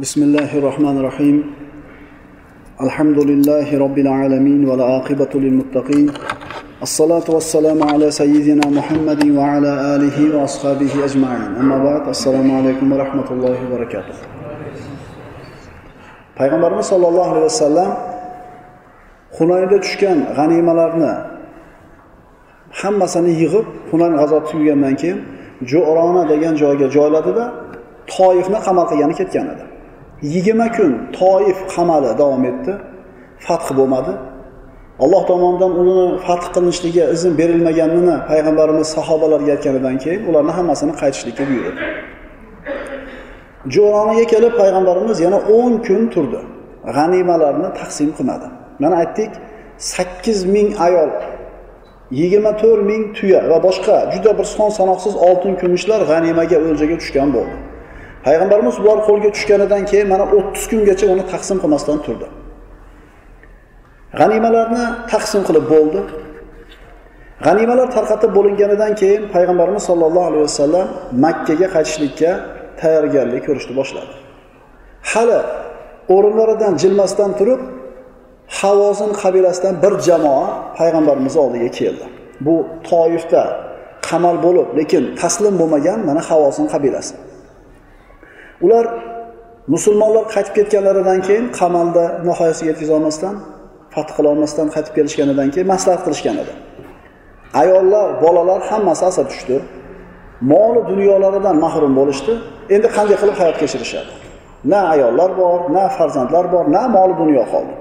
بسم الله الرحمن الرحيم الحمد لله رب العالمين والعاقبة للمتقين الصلاة والسلام على سيدنا محمد وعلى آله وأصحابه أجمعين أما بعد السلام عليكم ورحمة الله وبركاته payg'ambarimiz sollallohu alayhi vasallam hunaynda tushgan g'animalarni hammasini yig'ib hunayn g'azoti tugagandan keyin jo'rona degan joyga joyladida toifni qamal qilgani ketgan edi Yigirma kun toif qamali davom etdi. Fath bo'lmadi. Alloh tomonidan uni fath qilinishligiga izn berilmaganini payg'ambarimiz sahobalarga aytganidan keyin ularni hammasini qaytishlikka buyurdi. Jo'ronaga kelib payg'ambarimiz yana o'n kun turdi. G'animalarni taqsim qilmadi. Mana aytdik sakkiz ming ayol yigirma to'rt ming tuya va boshqa juda bir son sanoqsiz oltin kumushlar g'animaga o'ljaga tushgan bo'ldi. Payg'ambarimiz bular qo'lga tushganidan keyin mana o'ttiz kungacha uni taqsim qilmasdan turdi. G'animalarni taqsim qilib bo'ldi. G'animalar tarqatib bo'linganidan keyin payg'ambarimiz sollallohu alayhi vasallam makkaga qaytishlikka tayyorgarlik ko'rishni boshladi. Hali o'rinlaridan jilmasdan turib havozin qabilasidan bir jamoa payg'ambarimiz oldiga keldi. Bu toifda qamal bo'lib lekin taslim bo'lmagan mana havozin qabilasi. Ular musulmonlar qaytib ketganlaridan keyin qamalda nihoyasiga yetkazolmasdan fath qilolmasdan qaytib kelishganidan keyin maslahat qilishgan edi. Ayollar bolalar hammasi asir tushdi. Moli dunyolaridan mahrum bo'lishdi. Endi qanday qilib hayot kechirishadi? Na ayollar bor na farzandlar bor na moli dunyo qoldi.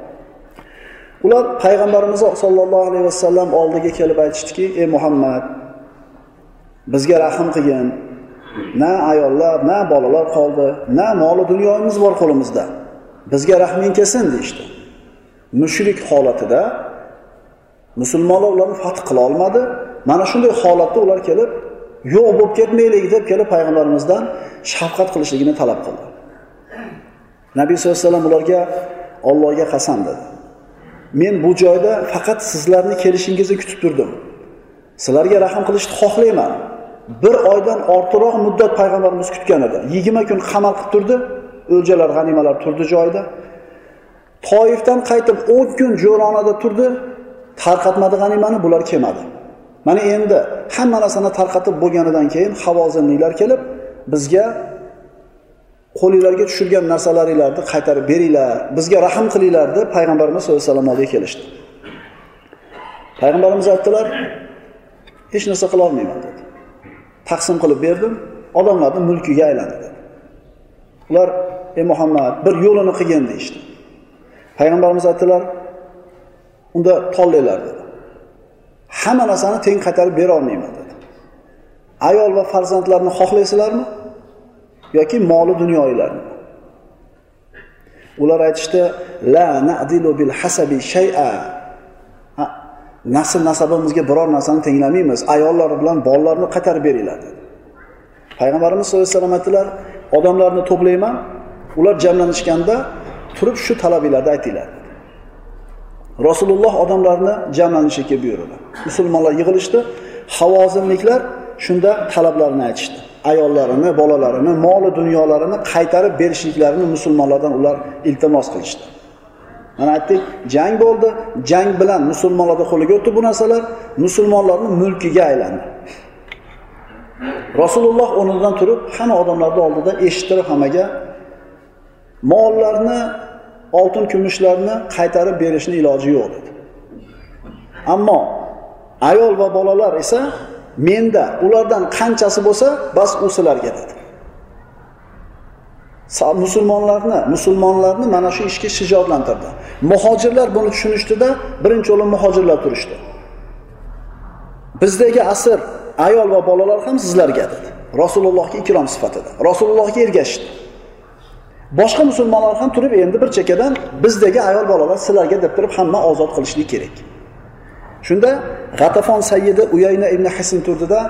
Ular payg'ambarimiz sollallohu alayhi vasallam oldiga kelib aytishdiki ey muhammad bizga rahm qilgin na ayollar na bolalar qoldi na moli dunyomiz bor qo'limizda. Bizga rahming kelsin deyishdi. Mushrik holatida musulmonlar ularni fath qila olmadi. Mana shunday holatda ular kelib yo'q bo'lib ketmaylik deb kelib payg'ambarimizdan shafqat qilishligini talab qildi. Nabiy sallallohu alayhi vasallam ularga ollohga qasam dedi. Men bu joyda faqat sizlarni kelishingizni kutib turdim. Sizlarga rahm qilishni xohlayman. Bir oydan ortiqroq muddat payg'ambarimiz kutgan edi. Yigirma kun qamal qilib turdi. O'ljalar g'animalar turdi joyida. Toifdan qaytib o'n kun jo'ronada turdi. Tarqatmadi g'animani bular kelmadi. Mana endi hamma narsani tarqatib bo'lganidan keyin havozinliklar kelib bizga qo'linglarga tushirgan narsalaringlarni qaytarib beringlar bizga rahm qilinglar deb payg'ambarimiz sallallohu alayhi vasallam oldiga kelishdi. Payg'ambarimiz aytdilar hech narsa qilolmayman dedi. Taqsim qilib berdim. Odamlarni mulkiga aylandi dedi ular ey muhammad bir yo'lini qilgin deyishdi. Payg'ambarimiz aytdilar unda tanlanglar dedi. Hamma narsani teng qaytarib bera olmayman dedi. Ayol va farzandlarni xohlaysizlarmi yoki moli dunyoilarni ular aytishdi la nadilu bil hasabi shay'a. Nasl nasabimizga biror narsani tenglamaymiz ayollar bilan bolalarni qaytarib beringlar dedi. Payg'ambarimiz sallallohu alayhi vasallam aytdilar odamlarni to'playman ular jamlanishganda turib shu talabinglarni aytinglar dedi. Rasululloh odamlarni jamlanishga buyurdi. Musulmonlar yig'ilishdi. Havozimliklar shunda talablarini aytishdi. Ayollarini bolalarini moli dunyolarini qaytarib berishliklarini musulmonlardan ular iltimos qilishdi. Mana aytdik jang bo'ldi. Jang bilan musulmonlarni qo'liga o'tdi bu narsalar. Musulmonlarni mulkiga aylandi. Rasululloh o'rnidan turib hamma odamlarni oldida eshittirib hammaga mollarni oltin kumushlarni qaytarib berishni iloji yo'q dedi. Ammo ayol va bolalar esa menda ulardan qanchasi bo'lsa bas u sizlarga dedi. Musulmonlarni musulmonlarni mana shu ishga shijoatlantirdi. Muhojirlar buni tushunishdida birinchi o'rin muhojirlar turishdi. Bizdagi asr ayol va bolalar ham sizlarga dedi rasulullohga ikrom sifatida rasulullohga ergashishdi. Boshqa musulmonlar ham turib endi bir chekkadan bizdagi ayol bolalar sizlarga deb turib hamma ozod qilishlik kerak. Shunda g'atafon sayyidi uyayna ibn hisn turdida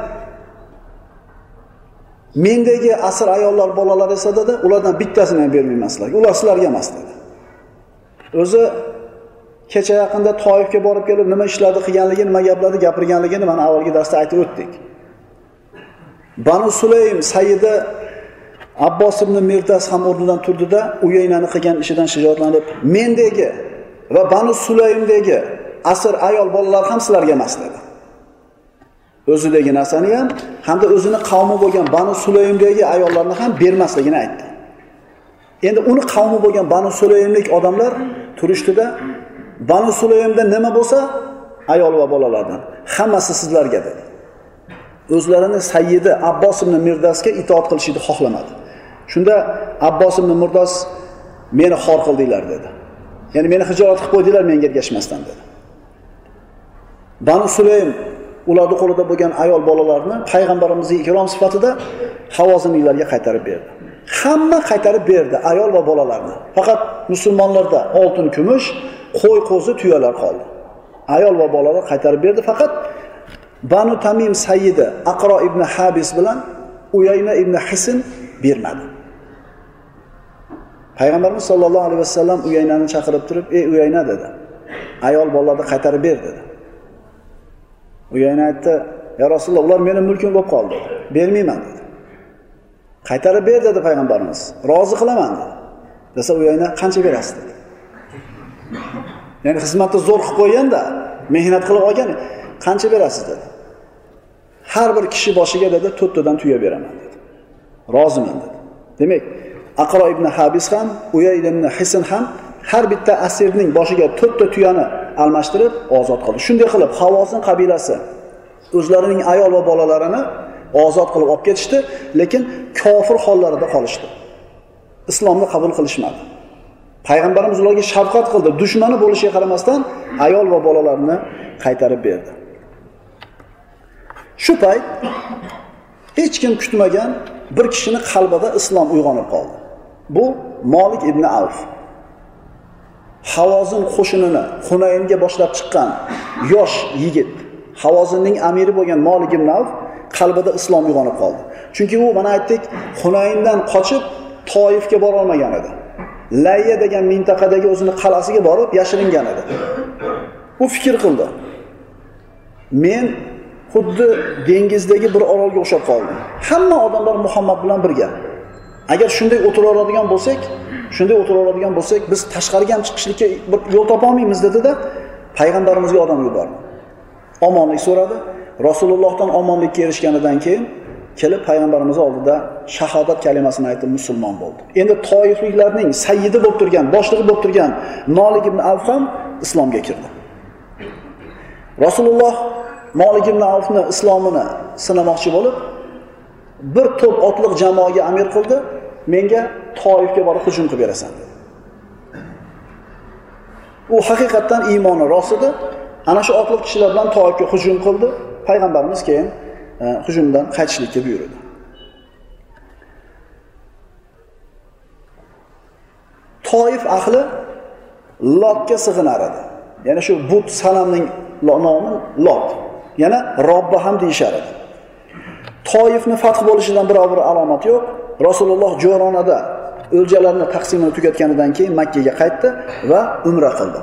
mendagi asr ayollar bolalar esa dedi ulardan bittasini ham bermayman sizlarga ular sizlarga emas dedi. O'zi kecha yaqinda toifga borib kelib nima ishlarni qilganligi nima gaplarni gapirganligini mana avvalgi darsda aytib o'tdik. Banu sulaym sayidi Abbos ibn Mirdas ham o'rnidan turdida Uyaynani qilgan ishidan shijoatlanib, mendagi va Banu Sulaymdagi asr ayol bolalar ham sizlarga emas dedi. O'zidagi narsani ham hamda o'zini qavmi bo'lgan Banu Sulaymdagi ayollarni ham bermasligini aytdi. Endi uni qavmi bo'lgan Banu Sulaymlik odamlar turishdida Banu Sulaymda nima bo'lsa, ayol va bolalardan hammasi sizlarga dedi. O'zlarini sayyidi Abbos ibn Mirdasga itoat qilishni xohlamadi. Shunda Abbos ibn mirdos meni xor qildinglar dedi. Ya'ni meni hijolat qilib qo'ydinglar menga ergashmasdan dedi. Banu Sulaym ularni qo'lida bo'lgan ayol bolalarni payg'ambarimizning ikrom sifatida havozinliklarga qaytarib berdi. Hamma qaytarib berdi ayol va bolalarni. Faqat musulmonlarda oltin, kumush, qo'y, qo'zi, tuyalar qoldi. Ayol va bolalar qaytarib berdi, faqat Banu Tamim sayyidi Aqro ibn Habis bilan Uyayna ibn Hisn bermadi. Payg'ambarimiz sollallohu alayhi vasallam Uyaynani chaqirib turib, "Ey Uyayna" dedi. Ayol bolalarni qaytarib ber dedi. Uyayna aytdi, "Ya Rasululloh, ular meni mulkim bo'lib qoldi. Bermayman" dedi. Qaytarib ber dedi payg'ambarimiz. Rozi qilaman dedi. Desa Uyayna qancha berasiz dedi. Ya'ni xizmatni zo'r qilib qo'yganda, mehnat qilib olgan, qancha berasiz dedi. Har bir kishi boshiga dedi 4 tadan tuya beraman dedi. Roziman dedi. Demak, Aqro ibn Habis ham, uya ibn Hisn ham har bitta asirning boshiga 4 ta tuyani almashtirib ozod qildi. Shunday qilib Havozin qabilasi o'zlarining ayol va bolalarini ozod qilib olib ketishdi, lekin kofir hollarida qolishdi. Islomni qabul qilishmadi. Payg'ambarimiz ularga shafqat qildi. Dushmani bo'lishiga qaramasdan ayol va bolalarni qaytarib berdi. Shu payt hech kim kutmagan bir kishini qalbida islom uyg'onib qoldi. Bu Malik ibn Avf. Havozin qo'shinini Hunaynga boshlab chiqqan yosh yigit, Havozinning amiri bo'lgan molik ibn Avf qalbida islom uyg'onib qoldi. Chunki u mana aytdik, Hunayndan qochib Toifga bora olmagan edi. Layya degan mintaqadagi o'zini qal'asiga borib yashiringan edi. U fikr qildi. Men xuddi dengizdagi bir orolga o'xshab qoldim. Hamma odamlar Muhammad bilan birga. Agar shunday o'tira oladigan bo'lsak, shunday o'tira oladigan bo'lsak, biz tashqariga ham chiqishlikka bir yo'l topa olmaymiz dedi-da, payg'ambarimizga odam yubordi. Omonlik so'radi. Rasulullohdan omonlikka erishganidan keyin kelib payg'ambarimiz oldida shahodat kalimasini aytib musulmon bo'ldi. Endi toifliklarning sayyidi bo'lib turgan, boshlig'i bo'lib turgan Malik ibn Avf ham islomga kirdi. Rasululloh molik ibn Avfni islomini sinamoqchi bo'lib, bir to'p otliq jamoaga amir qildi, menga Toifga borib hujum qilib berasan. U haqiqatdan iymoni rost edi. Ana shu otliq kishilar bilan Toifga hujum qildi. Payg'ambarimiz keyin e, hujumdan qaytishlikka buyurdi. Toif ahli Lotga sig'inar edi. Ya'ni shu but sanamning nomi Lot. Yana Robbi ham deyishar edi. Toifni fath bo'lishidan biror bir alomat yo'q. Rasululloh Jo'ronada o'ljalarni taqsimini tugatganidan keyin Makka ga qaytdi va umra qildi.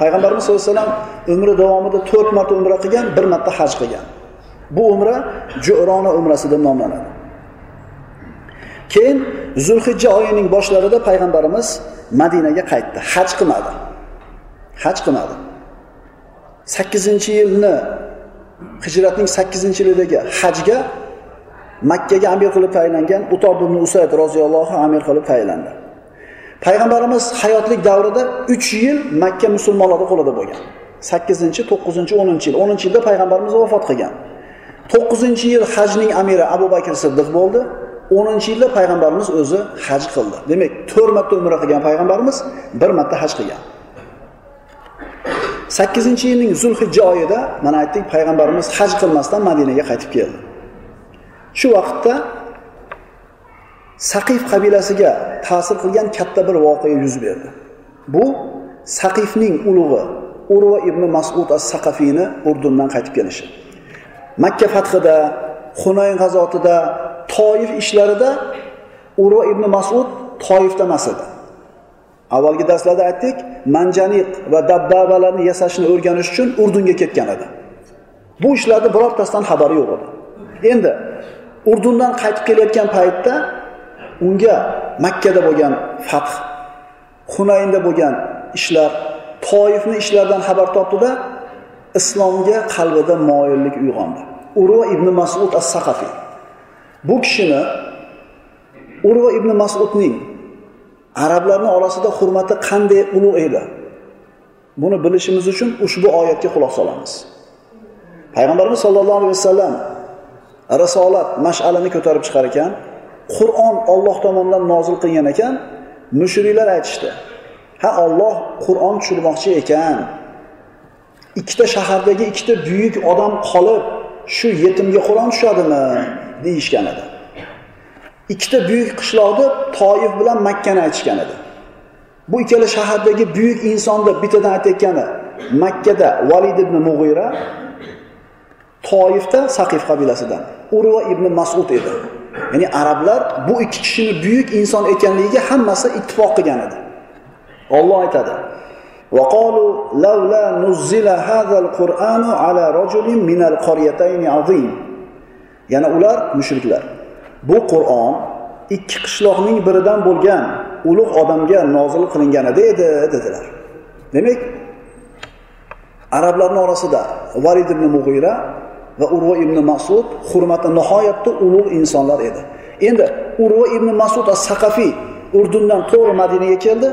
Payg'ambarimiz sollallohu alayhi vasallam umri davomida 4 marta umra qilgan, bir marta haj qilgan. Bu umra Jo'rona umrasi deb nomlanadi. Keyin Zulhijja oyining boshlarida payg'ambarimiz Madinaga qaytdi, haj qilmadi. Haj qilmadi. 8-yilni Hijratning 8-yilidagi hajga Makkaga amir qilib tayinlangan Utob ibn Usayd roziyallohu amir qilib tayinlandi. Payg'ambarimiz hayotlik davrida 3 yil Makka musulmonlari qo'lida bo'lgan. 8-9-10 yil. 10-yilda payg'ambarimiz vafot qilgan. 9-yil hajning amiri Abu Bakr Siddiq bo'ldi. 10-yilda payg'ambarimiz o'zi haj qildi. Demak, 4 marta umra qilgan payg'ambarimiz bir marta haj qilgan. 8-yilning Zulhijja oyida mana aytdik payg'ambarimiz haj qilmasdan Madinaga qaytib keldi. Shu vaqtda Saqif qabilasiga ta'sir qilgan katta bir voqea yuz berdi. Bu Saqifning ulug'i Urva ibn Mas'ud as-Saqafiyni Urdundan qaytib kelishi. Makka fathida, Hunayn g'azotida, Toif ishlarida Urva ibn Mas'ud Toifda emas edi. Avvalgi darslarda aytdik, manjaniq va dabbabalarni yasashni o'rganish uchun Urdunga ketgan edi. Bu ishlarni birortasidan xabari yo'q edi. Endi Urdundan qaytib kelayotgan paytda unga Makkada bo'lgan fath, Hunaynda bo'lgan ishlar, Toifni ishlaridan xabar topdida islomga qalbida moyillik uyg'ondi. Urva ibn Mas'ud as-Saqafi. Bu kishini Urva ibn Mas'udning arablarni orasida hurmati qanday ulug' edi? Buni bilishimiz uchun ushbu oyatga quloq solamiz. Payg'ambarimiz sollallohu alayhi vasallam risolat mash'alini ko'tarib chiqar ekan, Qur'on Alloh tomonidan nozil qilgan ekan, mushriklar aytishdi. Ha Alloh Qur'on tushirmoqchi ekan. Ikkita shahardagi ikkita buyuk odam qolib, shu yetimga Qur'on tushadimi deyishgan edi. Ikkita buyuk qishloqni Toif bilan Makkani aytishgan edi. Bu ikkala shahardagi buyuk insonni bittadan aytayotgani Makkada Valid ibn mug'ira Toifda Saqif qabilasidan Urva ibn Mas'ud edi. Ya'ni arablar bu ikki kishini buyuk inson ekanligiga hammasi ittifoq qilgan edi. Alloh aytadi: "Va qalu laula nuzila hadzal Qur'anu ala rajulin minal qaryatayn azim." Yana ular mushriklar. Bu Qur'on ikki qishloqning biridan bo'lgan ulug' odamga nozil qilinganida edi dedilar. Demak, arablarning orasida Valid ibn mug'ira va Urva ibn Mas'ud hurmati nihoyatda ulug' insonlar edi. Endi Urva ibn Mas'ud as saqafiy Urdundan to'g'ri Madinaga keldi,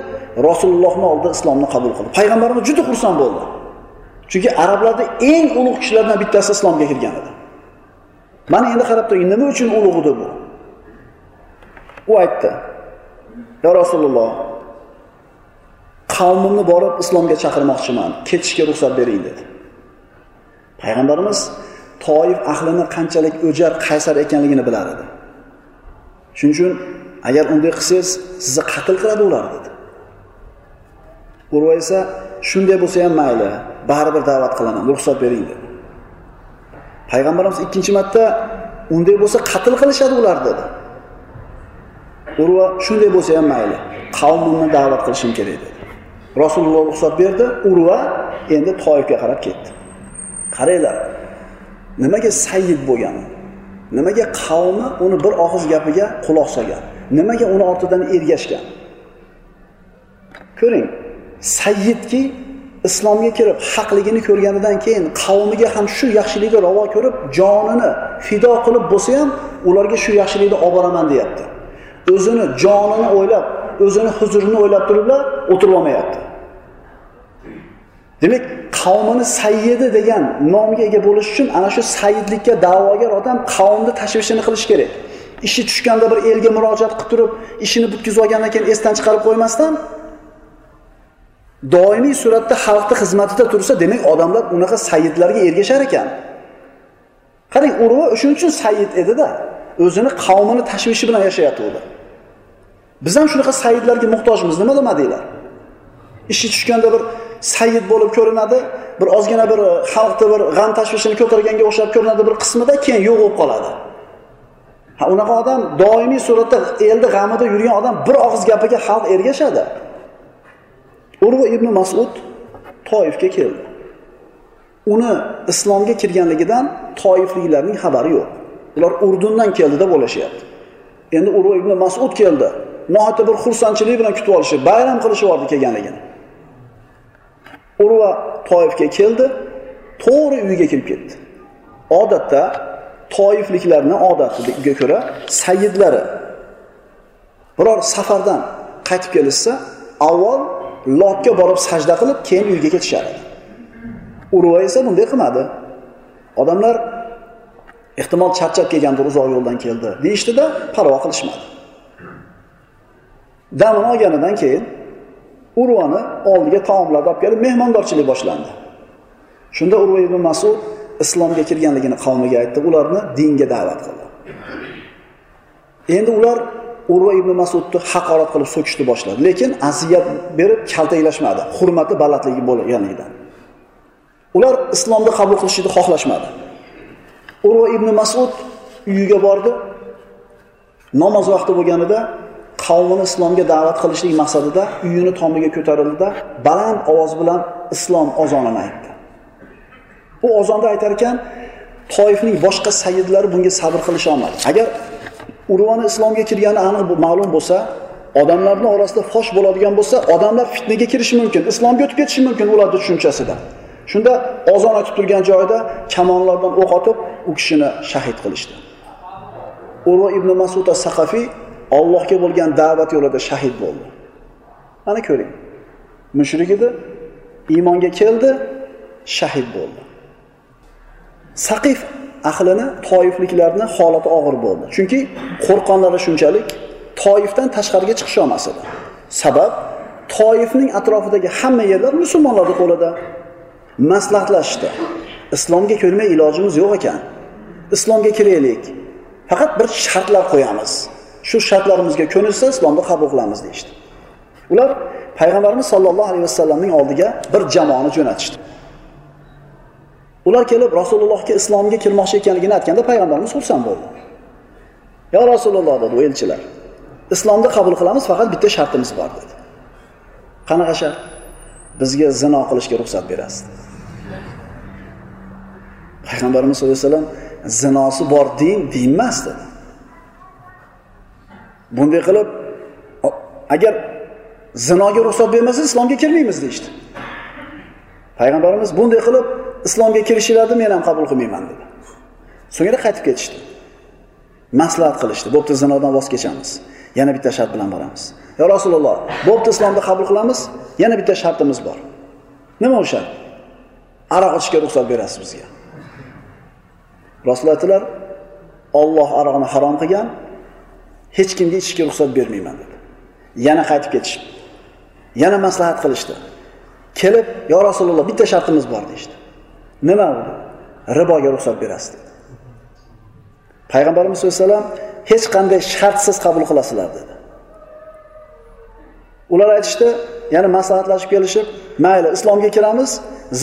rasulullohni oldida islomni qabul qildi. Payg'ambarimiz juda xursand bo'ldi. Chunki arablarda eng ulug' kishilardan bittasi islomga kirgan edi. Mana endi qarab turing, nima uchun ulug' edi bu? U aytdi: "Ya Rasululloh, qavmimni borib islomga chaqirmoqchiman, ketishga ruxsat bering" dedi. Payg'ambarimiz Toif ahlini qanchalik o'jar, qaysar ekanligini bilar edi. Shuning uchun agar unday qilsangiz, sizni qatl qiladi ular dedi. Urva esa shunday bo'lsa ham mayli, baribir da'vat qilaman, ruxsat bering dedi. Payg'ambarimiz ikkinchi marta unday bo'lsa qatl qilishadi ular dedi. Urva shunday bo'lsa ham mayli, qavmimni da'vat qilishim kerak dedi. Rasululloh ruxsat berdi, Urva endi Toifga qarab ketdi. Qaranglar, nimaga sayyid bo'lgan? Nimaga qavmi uni bir og'iz gapiga quloq solgan? Nimaga uni ortidan ergashgan? Ko'ring, sayyidki islomga kirib haqligini ko'rganidan keyin qavmiga ham shu yaxshilikni ravo ko'rib, jonini fido qilib bo'lsa ham ularga shu yaxshilikni olib boraman deyapti. O'zini jonini o'ylab, o'zini huzurini o'ylab turiblar, o'tirib olmayapti. Demak, qavmini sayyidi degan nomga ega bo'lish uchun ana shu sayidlikka da'vogar odam qavmni tashvishini qilish kerak. Ishi tushganda bir elga murojaat qilib turib, ishini bitkazib olgandan keyin esdan chiqarib qo'ymasdan doimiy suratda xalqni xizmatida tursa, demak odamlar unaqa sayidlarga ergashar ekan. Qarang, Urva shuning uchun sayyid edi-da, o'zini qavmini tashvishi bilan yashayotgandi Biz ham shunaqa sayidlarga muhtojmiz, nima demadinglar? Ishi tushganda bir sayyid bo'lib ko'rinadi, bir ozgina bir xalqni bir g'am tashvishini ko'targanga o'xshab ko'rinadi bir qismida, keyin yo'q bo'lib qoladi. Ha, unaqa odam doimiy suratda elni g'amida yurgan odam bir og'iz gapiga xalq ergashadi. Urva ibn Mas'ud Toifga keldi. Uni islomga kirganligidan toifliklarning xabari yo'q. Ular Urdundan keldi deb o'ylashyapti. Endi Urva ibn Mas'ud keldi. Nohata bir xursandchilik bilan kutib olishib, bayram qilishib kelganligini. Urva Toifga keldi, to'g'ri uyiga kirib ketdi. Odatda toifliklarni odatiga ko'ra sayyidlari biror safardan qaytib kelishsa, avval Lotga borib sajda qilib, keyin uyga ketishadi. Urva esa bunday qilmadi. Odamlar ehtimol charchab kelgandir, uzoq yo'ldan keldi, deyishdida parvo qilishmadi. Damini olganidan keyin Urvani oldiga taomlarni olib kelib, mehmondorchilik boshlandi. Shunda Urva ibn Mas'ud islomga kirganligini qavmiga aytdi, ularni dinga da'vat qildi. Endi ular Urva ibn Mas'udni haqorat qilib so'kishni boshladi, lekin aziyat berib kaltaklashmadi, hurmati balandligi bo'lganidan. Ular islomni qabul qilishni xohlashmadi. Urva ibn Mas'ud uyiga bordi. Namoz vaqti bo'lganida qavmini islomga da'vat qilishlik maqsadida uyini tomiga ko'tarildida baland ovoz bilan islom ozonini aytdi. Bu ozonda aytar ekan, Toifning boshqa sayyidlari bunga sabr qilisha olmadi. Agar Urvani islomga kirgani aniq ma'lum bo'lsa, odamlarni orasida fosh bo'ladigan bo'lsa, odamlar fitnaga kirishi mumkin, islomga o'tib ketishi mumkin ularni tushunchasida. Shunda ozon aytib turgan joyida kamonlardan o'q otib, u kishini shahid qilishdi. Urva ibn Mas'ud as-Saqafiy Allohga bo'lgan da'vat yo'lida shahid bo'ldi. Mana ko'ring. Mushrik edi, iymonga keldi, shahid bo'ldi. Saqif ahlini, toifliklarni holati og'ir bo'ldi. Chunki qo'rqonlari shunchalik Toifdan tashqariga chiqisha olmas edi. Sabab Toifning atrofidagi hamma yerlar musulmonlarning qo'lida. Maslahatlashdi. Islomga ko'rmay ilojimiz yo'q ekan. Islomga kiraylik. Faqat bir shartlar qo'yamiz. Shu shartlarimizga ko'nilsa islomni qabul qilamiz deyishdi Ular payg'ambarimiz sollallohu alayhi vasallamning oldiga bir jamoani jo'natishdi. Ular kelib Rasulullohga islomga kirmoqchi ekanligini aytganda payg'ambarimiz xursand bo'ldi. yo Rasululloh" dedi u elchilar. "Islomni qabul qilamiz, faqat bitta shartimiz bor" dedi. "Qanaqa shart?" "Bizga zino qilishga ruxsat berasiz." Payg'ambarimiz sollallohu alayhi vasallam zinosi bor din din emas dedi. Bunday qilib agar zinoga ruxsat bermasa islomga kirmaymiz deydi. Payg'ambarimiz bunday qilib islomga kirishlarni men ham qabul qilmayman dedi. So'ngra qaytib ketishdi. Maslahat qilishdi. Bo'pti zinodan voz kechamiz. Yana bitta shart bilan boramiz. Ya Rasululloh, bo'pti islomni qabul qilamiz, yana bitta shartimiz bor. Nima o'sha? Aroq ichishga ruxsat berasiz bizga. Rasululloh aytdilar, Alloh aroqni harom qilgan, hech kimga ichishga ruxsat bermayman dedi. Yana qaytib ketishdi. Yana maslahat qilishdi. Kelib, yo Rasululloh, bitta shartimiz bor" deyishdi Nima u? Riboga ruxsat berasiz dedi. Payg'ambarimiz sollallohu alayhi vasallam hech qanday shartsiz qabul qilasizlar dedi. Ular aytishdi, ya'ni maslahatlashib kelishib, mayli islomga kiramiz,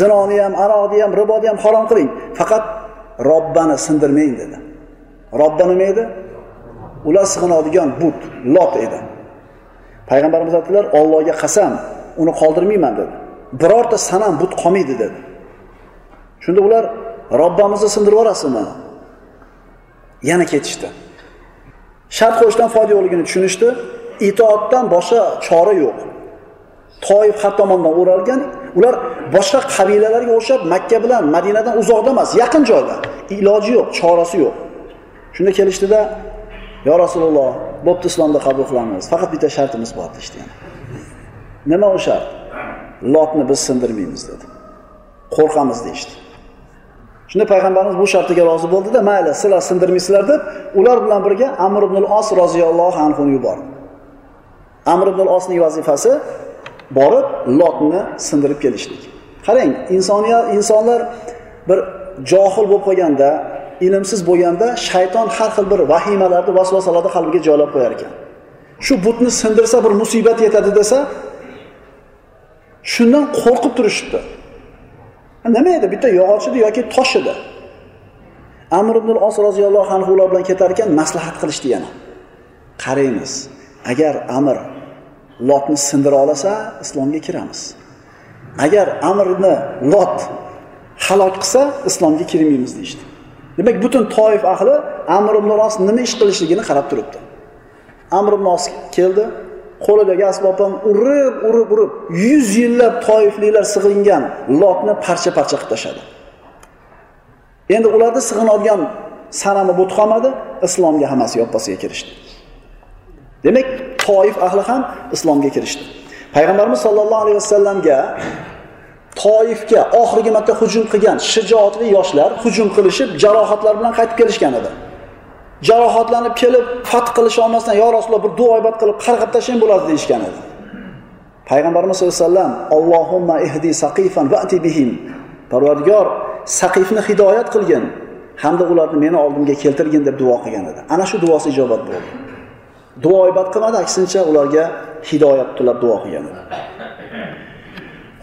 zinoni ham, aroqni ham, riboni ham harom qiling, faqat Robbani sindirmang dedi. Robba nima edi? Ular sig'inadigan but, lot edi. Payg'ambarimiz aytdilar, Allohga qasam, uni qoldirmayman dedi. Birorta sanam but qolmaydi dedi. Shunda ular Robbamizni sindirib yuborasizmi? Yana ketishdi. Shart qo'yishdan foyda yo'qligini tushunishdi. Itoatdan boshqa chora yo'q. Toif har tomondan o'ralgan, ular boshqa qabilalarga o'xshab Makka bilan Madinadan uzoqda emas, yaqin joyda. Iloji yo'q, chorasi yo'q. Shunda kelishdida, "Ya Rasululloh, bo'pti islomda qabul qilamiz. Faqat bitta shartimiz bor" deydi. Nima u shart? Lotni biz sindirmaymiz dedi. Qo'rqamiz deydi. Shunda payg'ambarimiz bu shartiga rozi bo'ldi-da, mayli, sizlar sindirmaysizlar deb, ular bilan birga Amr ibn os roziyallohu anhuni yubordi. Amr ibn osning vazifasi borib Lotni sindirib kelishlik. Qarang, insoniyat insonlar bir johil bo'lib qolganda, ilmsiz bo'lganda shayton har xil bir vahimalarni, vasvasalarni qalbiga joylab qo'yar ekan. Shu butni sindirsa bir musibat yetadi desa, shundan qo'rqib turishibdi. Nima edi? Bitta yog'och edi yoki tosh edi. Amr ibn al-Os roziyallohu anhu bilan ketar ekan maslahat qilishdi yana. Qaraymiz. Agar Amr Lotni sindira olsa, islomga kiramiz. Agar Amrni Lot halok qilsa, islomga kirmaymiz deyishdi Demak, butun Toif ahli Amr ibn al-Os nima ish qilishligini qarab turibdi. Amr ibn al-Os keldi, qo'lidagi asboblarni urib, urib, urib 100 yillab toifliklar sig'ingan Lotni parcha-parcha qilib tashladi. Endi ularni sig'inadigan sanami but qolmadi, islomga hammasi yoppasiga kirishdi. Demak, Toif ahli ham islomga kirishdi. Payg'ambarimiz sollallohu alayhi vasallamga Toifga oxirgi marta hujum qilgan shijoatli yoshlar hujum qilishib, jarohatlar bilan qaytib kelishgan edi. jarohatlanib kelib fath qilish olmasdan yo Rasululloh bir duoibat qilib qarg'ab tashlang bo'ladi deyishgan edi. Payg'ambarimiz sollallohu alayhi vasallam Allohumma ihdi saqifan ati bihim. Parvardigor Saqifni hidoyat qilgin hamda ularni meni oldimga keltirgin deb duo qilgan edi. Ana shu duosi ijobat bo'ldi. Duo ibodat qilmadi, aksincha ularga hidoyat tilab duo qilgan edi.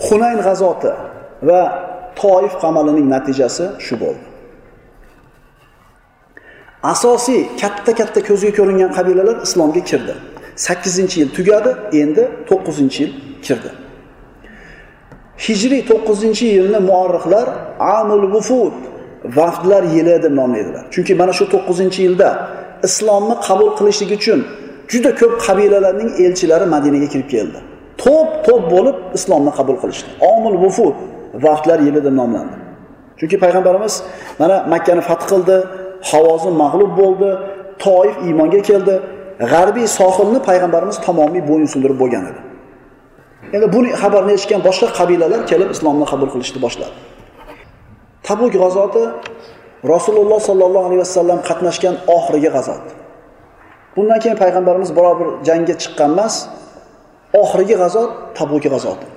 Hunayn g'azoti va Toif qamalining natijasi shu bo'ldi. asosiy katta-katta ko'zga ko'ringan qabilalar islomga kirdi. 8-yil tugadi, endi 9-yil kirdi. Hijriy 9-yilni muarrixlar Amul Vufud, vafdlar yili deb nomlaydilar. Chunki mana shu 9-yilda islomni qabul qilishlik uchun juda ko'p qabilalarning elchilari Madinaga kirib keldi. To'p-to'p bo'lib islomni qabul qilishdi. Omul vufud vaqtlar yili deb nomlandi. Chunki payg'ambarimiz mana makkani fath qildi, Havozin mag'lub bo'ldi, Toif iymonga keldi. G'arbiy sohilni payg'ambarimiz tamomiy bo'yin bo'lgan edi. Endi buni xabarni eshitgan boshqa qabilalar kelib islomni qabul qilishni boshladi. Tabuk g'azoti Rasululloh sollallohu alayhi vasallam qatnashgan oxirgi g'azot. Bundan keyin payg'ambarimiz biror bir jangga chiqqan emas. Oxirgi g'azot Tabuk g'azoti.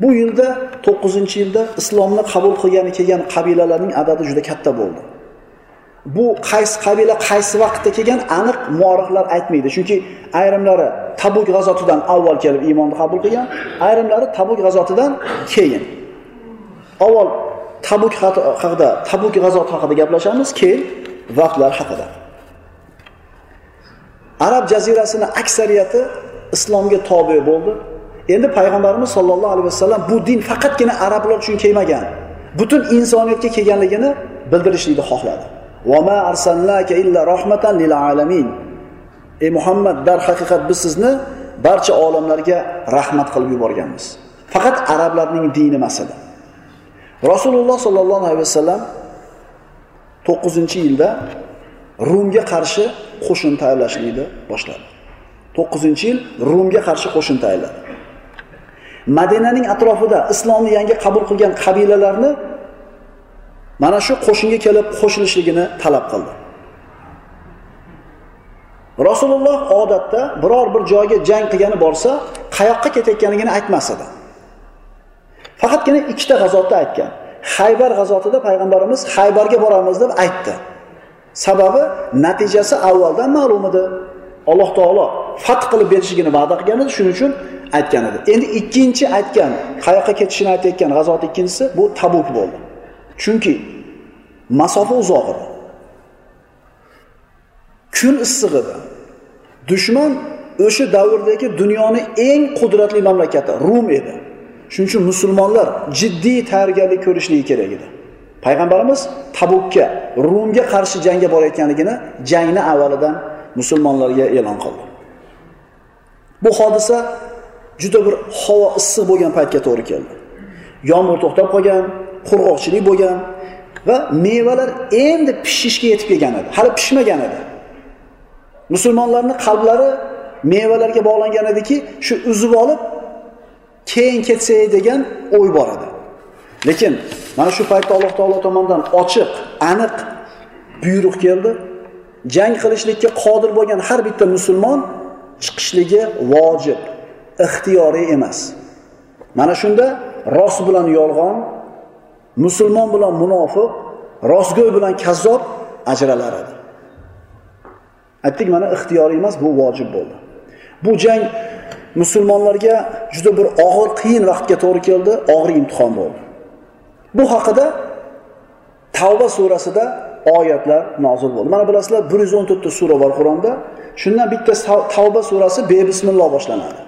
Bu yilda 9-yilda islomni qabul qilgani kelgan qabilalarning adadi juda katta bo'ldi. Bu qaysi qabila qaysi vaqtda kelgan aniq muorixlar aytmaydi. Chunki ayrimlari Tabuk g'azotidan avval kelib iymonni qabul qilgan, ayrimlari Tabuk g'azotidan keyin. Avval Tabuk haqida, Tabuk g'azoti haqida gaplashamiz, keyin vaqtlar haqida. Arab jazirasini aksariyati islomga tobe bo'ldi. Endi payg'ambarimiz sollallohu alayhi vasallam bu din faqatgina arablar uchun kelmagan, butun insoniyatga kelganligini bildirishlikni xohladi. Ey Muhammad, dar haqiqat biz sizni barcha olamlarga rahmat qilib yuborganmiz. Faqat arablarning dini emas edi. Rasululloh sollallohu alayhi vasallam 9-yilda Rumga qarshi qo'shin tayyorlashlikni boshladi. 9-yil Rumga qarshi qo'shin tayyorladi. Madinaning atrofida islomni yangi qabul qilgan qabilalarni mana shu qo'shinga kelib qo'shilishligini talab qildi. Rasululloh odatda biror bir joyga jang qilgani borsa, qayoqqa ketayotganligini aytmas edi. Faqatgina ikkita g'azotda aytgan. Haybar g'azotida payg'ambarimiz Haybarga boramiz deb aytdi. Sababi natijasi avvaldan ma'lum edi. Alloh taolo fath qilib berishligini va'da qilgan edi, shuning uchun aytgan edi. Endi ikkinchi aytgan, qayoqqa ketishini aytayotgan g'azot ikkinchisi bu Tabuk bo'ldi. Chunki masofa uzoq edi. Kun issiq edi. Dushman o'sha davrdagi dunyoni eng qudratli mamlakati Rum edi. Shuning uchun musulmonlar jiddiy tayyorgarlik ko'rishligi kerak edi. Payg'ambarimiz Tabukka, Rumga qarshi jangga borayotganligini jangni avvalidan musulmonlarga e'lon qildi. Bu hodisa juda bir havo issiq bo'lgan paytga to'g'ri keldi. Yomg'ir to'xtab qolgan, qurg'oqchilik bo'lgan va mevalar endi pishishga yetib kelgan edi. Hali pishmagan edi. Musulmonlarning qalblari mevalarga bog'langan ediki, shu uzib olib keyin ketsak degan o'y bor edi. Lekin mana shu paytda Alloh taolo tomonidan ochiq, aniq buyruq keldi. Jang qilishlikka qodir bo'lgan har bitta musulmon chiqishligi vojib, ixtiyoriy emas. Mana shunda rost bilan yolg'on, musulmon bilan munofiq, rostgo'y bilan kazzob ajralar edi. Aytdik mana ixtiyoriy emas, bu vojib bo'ldi. Bu jang musulmonlarga juda bir og'ir, qiyin vaqtga to'g'ri keldi, og'ir imtihon bo'ldi. Bu haqida Tavba surasida oyatlar nozil bo'ldi. Mana bilasizlar 114 ta sura bor Qur'onda. Shundan bitta Tavba surasi bebismillah boshlanadi.